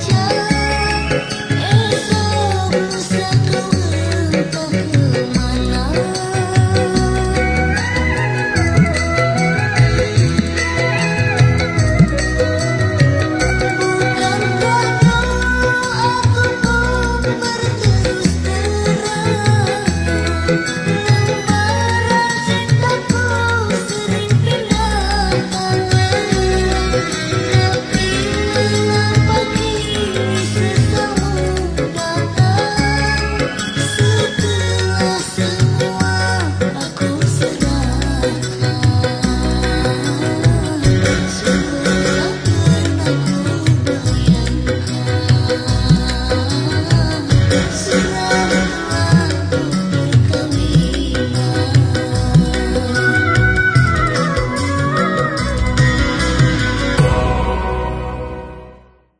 Georgia.